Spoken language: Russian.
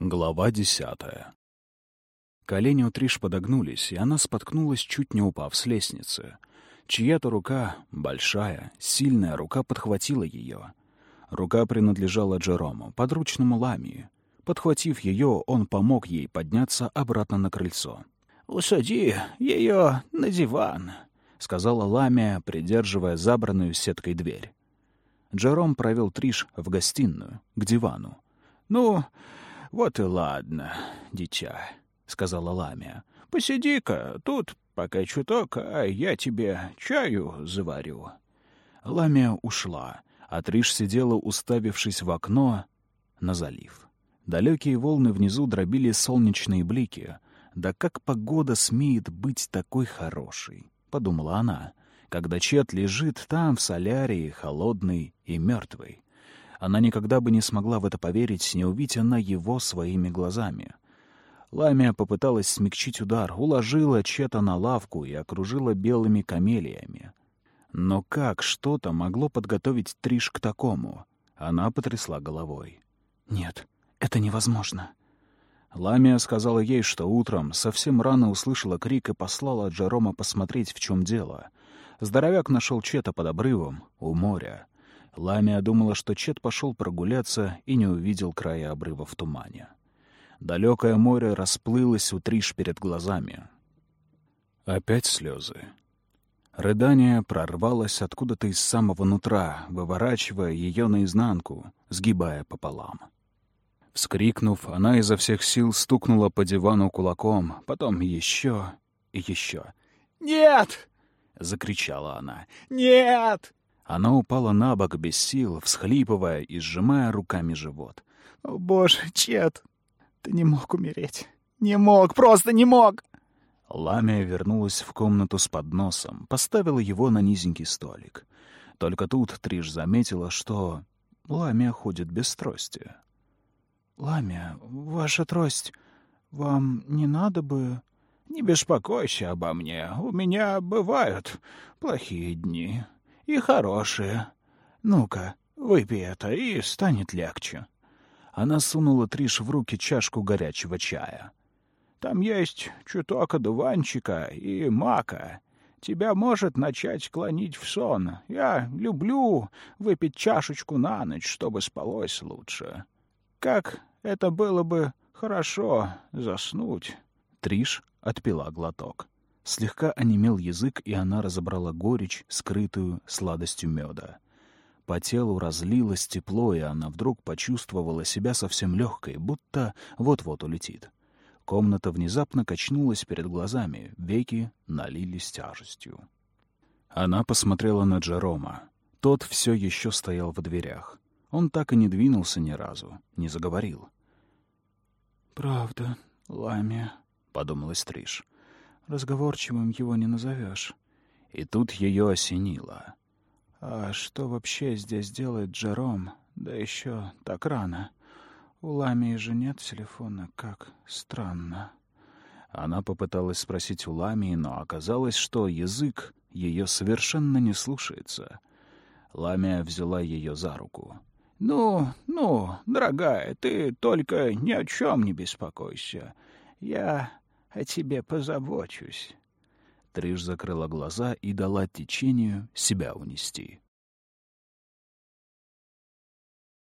Глава десятая. Колени у Триш подогнулись, и она споткнулась, чуть не упав с лестницы. Чья-то рука, большая, сильная рука подхватила ее. Рука принадлежала Джерому, подручному Ламии. Подхватив ее, он помог ей подняться обратно на крыльцо. «Усади ее на диван», — сказала Ламия, придерживая забранную сеткой дверь. Джером провел Триш в гостиную, к дивану. «Ну, вот и ладно, дитя», — сказала Ламия. «Посиди-ка тут пока чуток, а я тебе чаю заварю». Ламия ушла, а Триш сидела, уставившись в окно на залив. Далекие волны внизу дробили солнечные блики. «Да как погода смеет быть такой хорошей?» — подумала она, когда Чет лежит там, в солярии, холодный и мертвый. Она никогда бы не смогла в это поверить, не увидя на его своими глазами. Ламия попыталась смягчить удар, уложила Чета на лавку и окружила белыми камелиями. Но как что-то могло подготовить Триш к такому? Она потрясла головой. «Нет, это невозможно». Ламия сказала ей, что утром совсем рано услышала крик и послала Джерома посмотреть, в чем дело. Здоровяк нашел Чета под обрывом, у моря. Ламия думала, что Чет пошел прогуляться и не увидел края обрыва в тумане. Далекое море расплылось у Триш перед глазами. Опять слезы. Рыдание прорвалось откуда-то из самого нутра, выворачивая ее наизнанку, сгибая пополам. Вскрикнув, она изо всех сил стукнула по дивану кулаком, потом еще и еще. «Нет!» — закричала она. «Нет!» Она упала на бок без сил, всхлипывая и сжимая руками живот. «О, боже, Чет, ты не мог умереть. Не мог, просто не мог!» Ламия вернулась в комнату с подносом, поставила его на низенький столик. Только тут Триш заметила, что Ламия ходит без трости. «Ламия, ваша трость, вам не надо бы...» «Не беспокойся обо мне, у меня бывают плохие дни», и хорошие. Ну-ка, выпей это, и станет легче». Она сунула Триш в руки чашку горячего чая. «Там есть чуток одуванчика и мака. Тебя может начать клонить в сон. Я люблю выпить чашечку на ночь, чтобы спалось лучше. Как это было бы хорошо заснуть». Триш отпила глоток. Слегка онемел язык, и она разобрала горечь, скрытую сладостью меда. По телу разлилось тепло, и она вдруг почувствовала себя совсем легкой, будто вот-вот улетит. Комната внезапно качнулась перед глазами, веки налились тяжестью. Она посмотрела на Джерома. Тот все еще стоял в дверях. Он так и не двинулся ни разу, не заговорил. «Правда, Ламия», — подумалась Триш. Разговорчивым его не назовешь. И тут ее осенило. А что вообще здесь делает Джером? Да еще так рано. У Ламии же нет телефона, как странно. Она попыталась спросить у Ламии, но оказалось, что язык ее совершенно не слушается. Ламия взяла ее за руку. «Ну, ну, дорогая, ты только ни о чем не беспокойся. Я о тебе позабочусь». Триш закрыла глаза и дала течению себя унести.